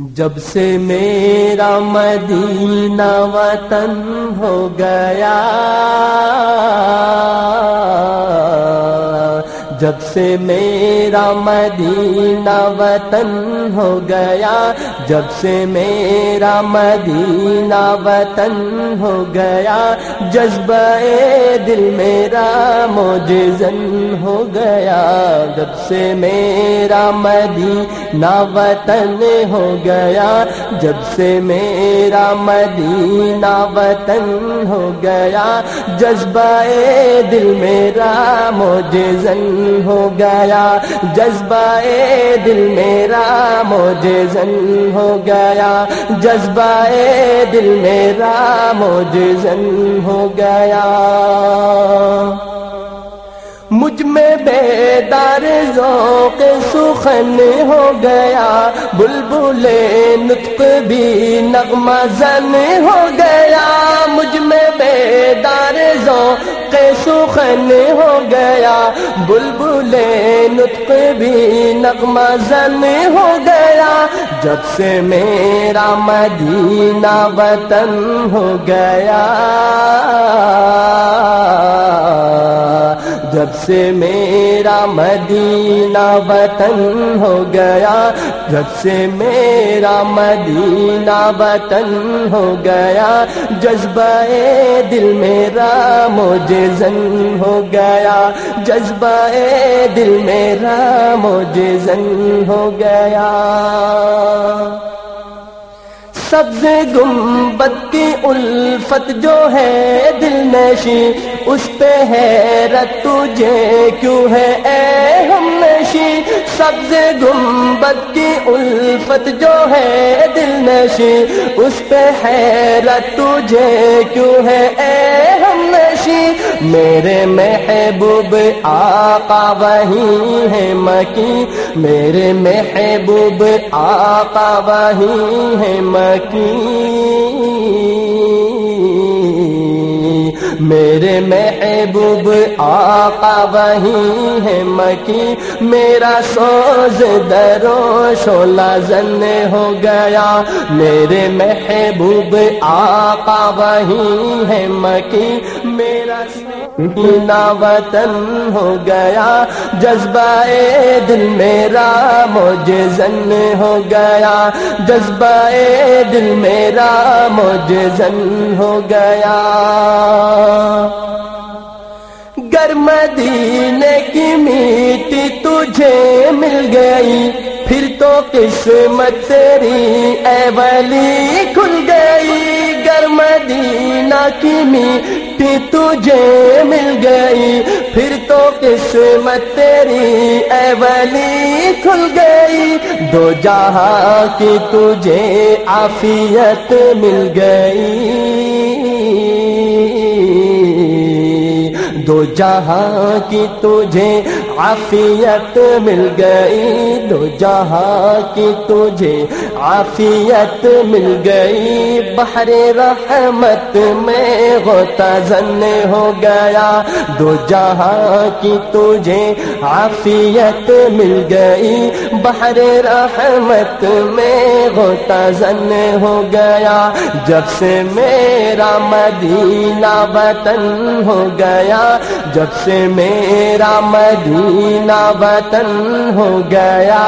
جب سے میرا مدینہ وطن ہو گیا جب سے میرا مدینہ وطن ہو گیا، جب سے میرا مدینہ وطن ہو گیا، جذبہ دل میرا موجزن ہو گیا۔ جب سے میرا مدینہ وطن ہو گیا، جب سے میرا مدینہ وطن ہو گیا۔ جذبہ دل میرا موجزن ہو گیا۔ جذبہ دل میرا موجے زن ہو گیا۔ جذبہ دل میرا موجے زن ہو گیا۔ مجھ میں بیدار ذوق سخن ہو گیا۔ بلبل نطق بھی نغمہ زن ہو گیا۔ مجھ میں بیدار ذوق سخن ہو گیا بلبل نطق بھی نغمہ زن ہو گیا۔ جب سے میرا مدینہ وطن ہو گیا۔ جب سے میرا مدینہ وطن ہو گیا، جب سے میرا مدینہ وطن ہو گیا، جذبہ دل میرا مجھے زن ہو گیا، جذبہ دل میرا مجھے زن ہو گیا۔ سبز گنبد کی الفت جو ہے دل نشی، اس پہ ہے تجھے کیوں ہے اے ہم نشی؟ سبز گنبد کی الفت جو ہے دل نشی، اس پہ ہے تجھے کیوں ہے اے میرے محبوب آقا وہی ہے مکی، میرے محبوب آقا وہی ہے مکی۔ میرے محبوب آقا وہی ہے مکی، میرا سوز درو شولا زن ہو گیا۔ میرے محبوب آقا وہی ہے مکی، میرا نا وطن ہو گیا، جذبہ دل میرا مجھے زن ہو گیا۔ جذبہ دل میرا مجھے زن ہو گیا۔ گر مدینے کی میٹی تجھے مل گئی، پھر تو قسمت تیری اے ولی کھل گئی۔ گر مدینہ کی میٹی تجھے مل گئی، پھر تو قسمت تیری اے ولی کھل گئی۔ دو جہاں کی تجھے عافیت مل گئی۔ دو جہاں کی تجھے عافیت مل گئی۔ دو جہاں کی تجھے عافیت مل گئی، بحر رحمت میں ہوتا زن ہو گیا۔ دو جہاں کی تجھے عافیت مل گئی، بحر رحمت میں ہوتا زن ہو گیا۔ جب سے میرا مدینہ وطن ہو گیا، جب سے میرا مدینہ وطن ہو گیا۔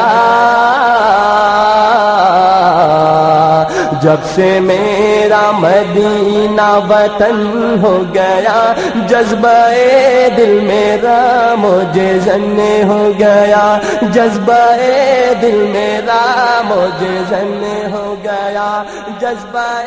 جب سے میرا مدینہ وطن ہو گیا، جذبہ دل میرا مجھے زن ہو گیا۔ جذبہ دل میرا مجھے زن ہو گیا۔ جذبہ